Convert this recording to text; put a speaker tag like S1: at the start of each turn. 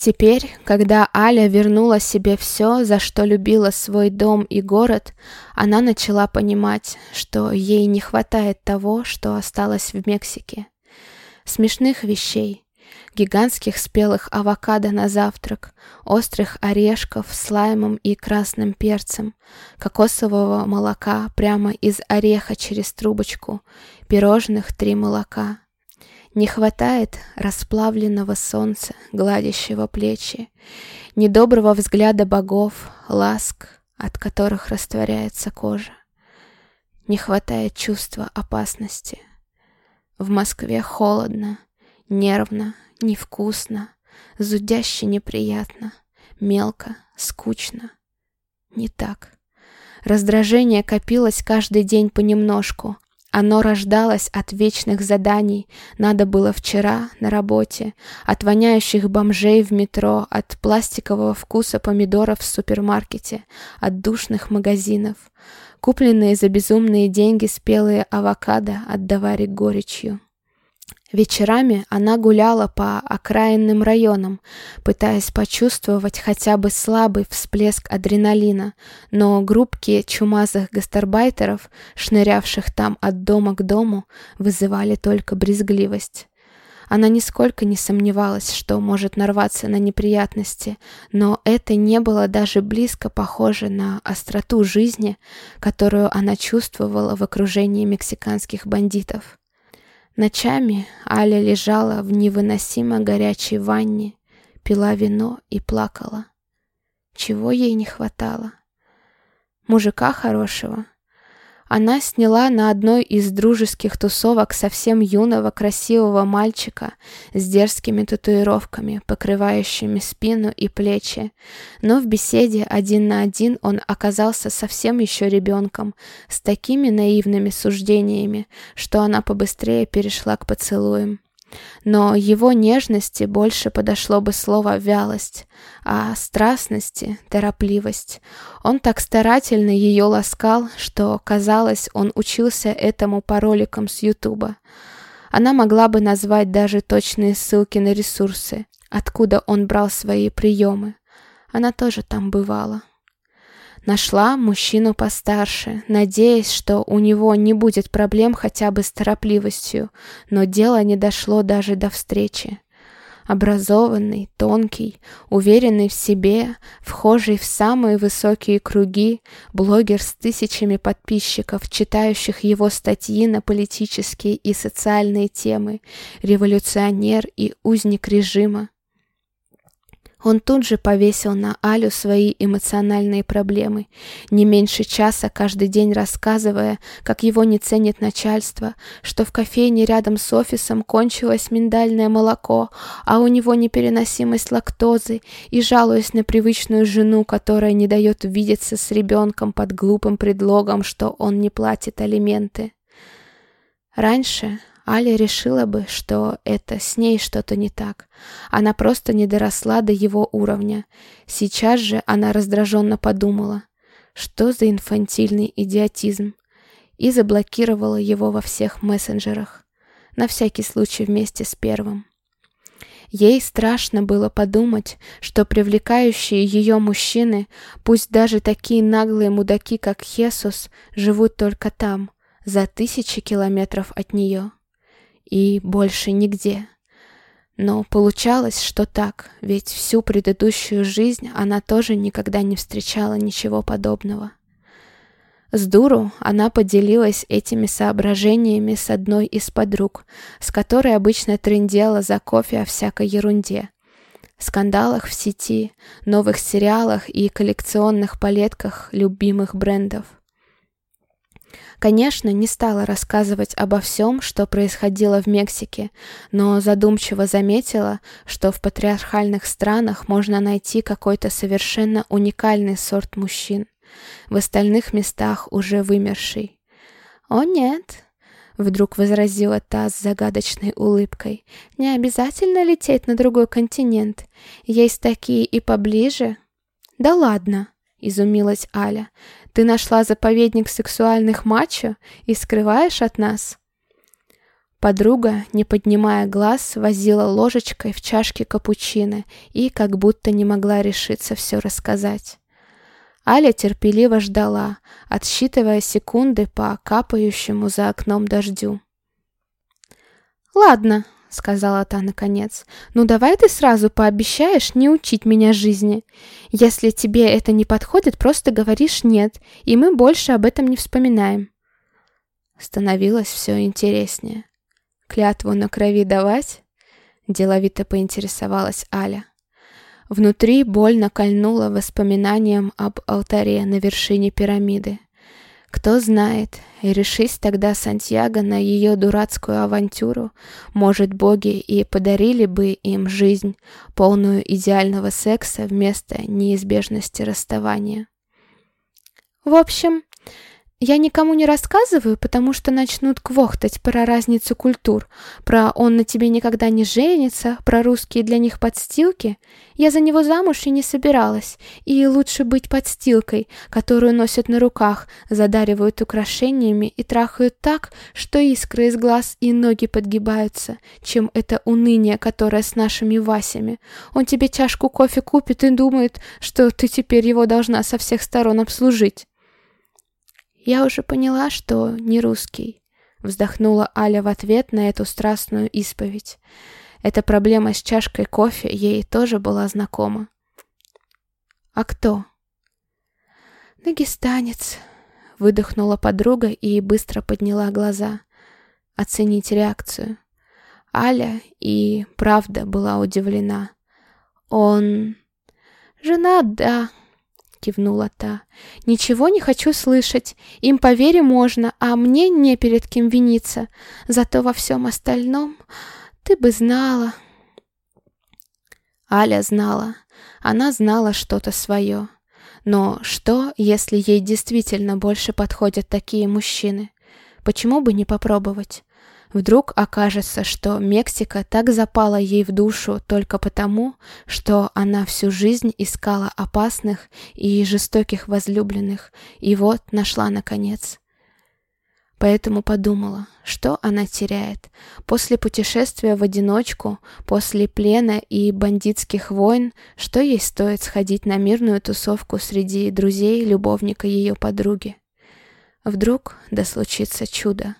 S1: Теперь, когда Аля вернула себе все, за что любила свой дом и город, она начала понимать, что ей не хватает того, что осталось в Мексике. Смешных вещей, гигантских спелых авокадо на завтрак, острых орешков с лаймом и красным перцем, кокосового молока прямо из ореха через трубочку, пирожных три молока. Не хватает расплавленного солнца, гладящего плечи, недоброго взгляда богов, ласк, от которых растворяется кожа. Не хватает чувства опасности. В Москве холодно, нервно, невкусно, зудяще неприятно, мелко, скучно. Не так. Раздражение копилось каждый день понемножку, оно рождалось от вечных заданий. Надо было вчера на работе, от воняющих бомжей в метро, от пластикового вкуса помидоров в супермаркете, от душных магазинов. Купленные за безумные деньги спелые авокадо отдавали горечью. Вечерами она гуляла по окраинным районам, пытаясь почувствовать хотя бы слабый всплеск адреналина, но группки чумазых гастарбайтеров, шнырявших там от дома к дому, вызывали только брезгливость. Она нисколько не сомневалась, что может нарваться на неприятности, но это не было даже близко похоже на остроту жизни, которую она чувствовала в окружении мексиканских бандитов. Ночами Аля лежала в невыносимо горячей ванне, пила вино и плакала. Чего ей не хватало? Мужика хорошего, она сняла на одной из дружеских тусовок совсем юного красивого мальчика с дерзкими татуировками, покрывающими спину и плечи. Но в беседе один на один он оказался совсем еще ребенком, с такими наивными суждениями, что она побыстрее перешла к поцелуям. Но его нежности больше подошло бы слово «вялость», а страстности — торопливость. Он так старательно ее ласкал, что, казалось, он учился этому по роликам с Ютуба. Она могла бы назвать даже точные ссылки на ресурсы, откуда он брал свои приемы. Она тоже там бывала. Нашла мужчину постарше, надеясь, что у него не будет проблем хотя бы с торопливостью, но дело не дошло даже до встречи. Образованный, тонкий, уверенный в себе, вхожий в самые высокие круги, блогер с тысячами подписчиков, читающих его статьи на политические и социальные темы, революционер и узник режима. Он тут же повесил на Алю свои эмоциональные проблемы, не меньше часа каждый день рассказывая, как его не ценит начальство, что в кофейне рядом с офисом кончилось миндальное молоко, а у него непереносимость лактозы, и жалуясь на привычную жену, которая не дает видеться с ребенком под глупым предлогом, что он не платит алименты. Раньше Аля решила бы, что это с ней что-то не так. Она просто не доросла до его уровня. Сейчас же она раздраженно подумала, что за инфантильный идиотизм, и заблокировала его во всех мессенджерах, на всякий случай вместе с первым. Ей страшно было подумать, что привлекающие ее мужчины, пусть даже такие наглые мудаки, как Хесус, живут только там, за тысячи километров от нее и больше нигде. Но получалось, что так, ведь всю предыдущую жизнь она тоже никогда не встречала ничего подобного. С дуру она поделилась этими соображениями с одной из подруг, с которой обычно трындела за кофе о всякой ерунде. Скандалах в сети, новых сериалах и коллекционных палетках любимых брендов. Конечно, не стала рассказывать обо всем, что происходило в Мексике, но задумчиво заметила, что в патриархальных странах можно найти какой-то совершенно уникальный сорт мужчин, в остальных местах уже вымерший. «О нет», — вдруг возразила та с загадочной улыбкой, «не обязательно лететь на другой континент, есть такие и поближе». «Да ладно», — изумилась Аля, ты нашла заповедник сексуальных мачо и скрываешь от нас?» Подруга, не поднимая глаз, возила ложечкой в чашке капучино и как будто не могла решиться все рассказать. Аля терпеливо ждала, отсчитывая секунды по капающему за окном дождю. «Ладно», — сказала та наконец, — «ну давай ты сразу пообещаешь не учить меня жизни. Если тебе это не подходит, просто говоришь «нет», и мы больше об этом не вспоминаем». Становилось все интереснее. «Клятву на крови давать?» — деловито поинтересовалась Аля. Внутри больно кольнуло воспоминанием об алтаре на вершине пирамиды. Кто знает, решись тогда Сантьяго на ее дурацкую авантюру, может, боги и подарили бы им жизнь, полную идеального секса вместо неизбежности расставания. В общем, я никому не рассказываю, потому что начнут квохтать про разницу культур, про «он на тебе никогда не женится», про русские для них подстилки. Я за него замуж и не собиралась, и лучше быть подстилкой, которую носят на руках, задаривают украшениями и трахают так, что искры из глаз и ноги подгибаются, чем это уныние, которое с нашими Васями. Он тебе чашку кофе купит и думает, что ты теперь его должна со всех сторон обслужить. «Я уже поняла, что не русский», — вздохнула Аля в ответ на эту страстную исповедь. Эта проблема с чашкой кофе ей тоже была знакома. «А кто?» «Дагестанец», — выдохнула подруга и быстро подняла глаза. Оценить реакцию. Аля и правда была удивлена. «Он...» «Женат, да», кивнула та. «Ничего не хочу слышать. Им по вере можно, а мне не перед кем виниться. Зато во всем остальном ты бы знала». Аля знала. Она знала что-то свое. Но что, если ей действительно больше подходят такие мужчины? Почему бы не попробовать? Вдруг окажется, что Мексика так запала ей в душу только потому, что она всю жизнь искала опасных и жестоких возлюбленных, и вот нашла наконец. Поэтому подумала, что она теряет. После путешествия в одиночку, после плена и бандитских войн, что ей стоит сходить на мирную тусовку среди друзей любовника ее подруги? Вдруг да случится чудо.